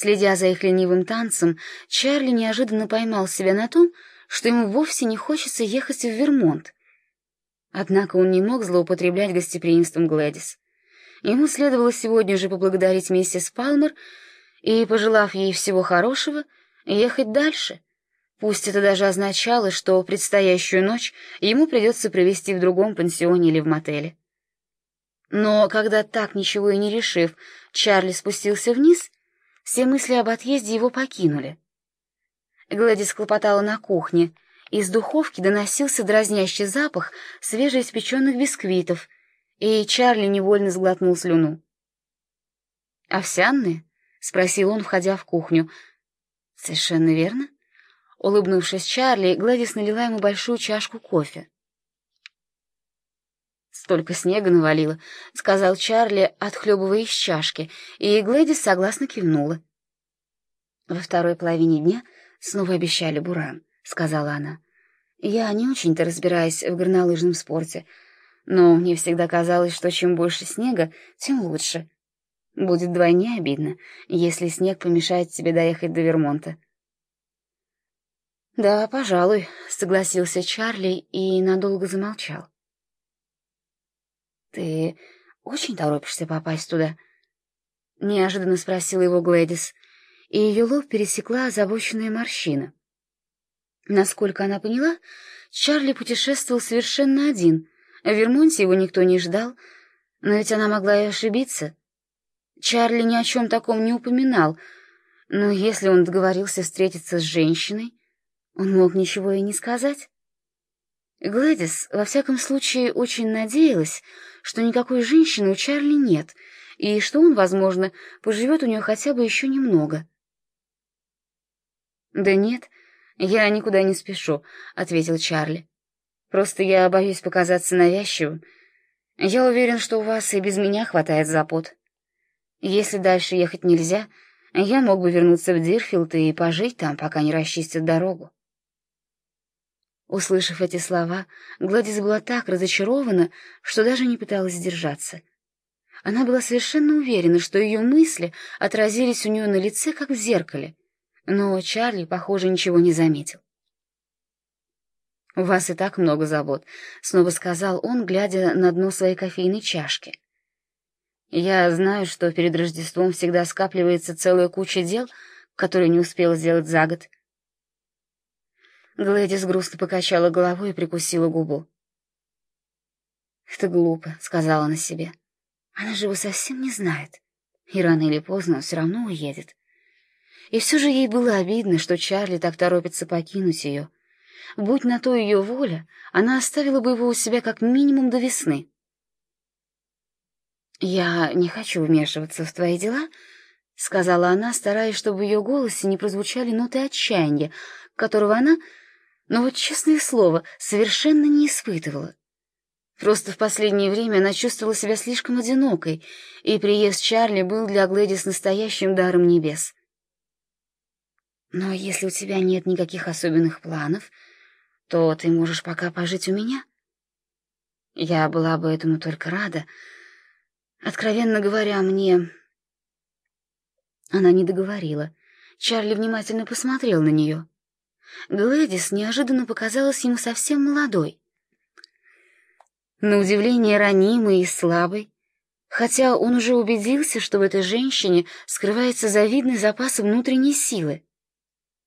Следя за их ленивым танцем, Чарли неожиданно поймал себя на том, что ему вовсе не хочется ехать в Вермонт. Однако он не мог злоупотреблять гостеприимством Глэдис. Ему следовало сегодня же поблагодарить миссис Палмер и, пожелав ей всего хорошего, ехать дальше. Пусть это даже означало, что предстоящую ночь ему придется провести в другом пансионе или в мотеле. Но когда так ничего и не решив, Чарли спустился вниз, все мысли об отъезде его покинули. Гладис хлопотала на кухне, из духовки доносился дразнящий запах свежеиспеченных бисквитов, и Чарли невольно сглотнул слюну. «Овсяные?» — спросил он, входя в кухню. «Совершенно верно». Улыбнувшись Чарли, Гладис налила ему большую чашку кофе. «Столько снега навалило», — сказал Чарли, отхлебывая из чашки, и Глэдис согласно кивнула. Во второй половине дня снова обещали буран, — сказала она. «Я не очень-то разбираюсь в горнолыжном спорте, но мне всегда казалось, что чем больше снега, тем лучше. Будет вдвойне обидно, если снег помешает тебе доехать до Вермонта». «Да, пожалуй», — согласился Чарли и надолго замолчал. «Ты очень торопишься попасть туда?» — неожиданно спросила его Глэдис, и ее лоб пересекла озабоченная морщина. Насколько она поняла, Чарли путешествовал совершенно один, в Вермонте его никто не ждал, но ведь она могла и ошибиться. Чарли ни о чем таком не упоминал, но если он договорился встретиться с женщиной, он мог ничего и не сказать. Глэдис, во всяком случае, очень надеялась, что никакой женщины у Чарли нет, и что он, возможно, поживет у нее хотя бы еще немного. «Да нет», «Я никуда не спешу», — ответил Чарли. «Просто я боюсь показаться навязчивым. Я уверен, что у вас и без меня хватает запот. Если дальше ехать нельзя, я мог бы вернуться в Дирфилд и пожить там, пока не расчистят дорогу». Услышав эти слова, Гладис была так разочарована, что даже не пыталась сдержаться. Она была совершенно уверена, что ее мысли отразились у нее на лице, как в зеркале — но Чарли, похоже, ничего не заметил. «У вас и так много забот», — снова сказал он, глядя на дно своей кофейной чашки. «Я знаю, что перед Рождеством всегда скапливается целая куча дел, которые не успела сделать за год». Глэдис грустно покачала головой и прикусила губу. «Это глупо», — сказала она себе. «Она же его совсем не знает, и рано или поздно все равно уедет. И все же ей было обидно, что Чарли так торопится покинуть ее. Будь на то ее воля, она оставила бы его у себя как минимум до весны. «Я не хочу вмешиваться в твои дела», — сказала она, стараясь, чтобы в ее голосе не прозвучали ноты отчаяния, которого она, ну вот честное слово, совершенно не испытывала. Просто в последнее время она чувствовала себя слишком одинокой, и приезд Чарли был для Глэдис настоящим даром небес. Но если у тебя нет никаких особенных планов, то ты можешь пока пожить у меня. Я была бы этому только рада. Откровенно говоря, мне... Она не договорила. Чарли внимательно посмотрел на нее. Глэдис неожиданно показалась ему совсем молодой. На удивление ранимой и слабой, хотя он уже убедился, что в этой женщине скрывается завидный запас внутренней силы.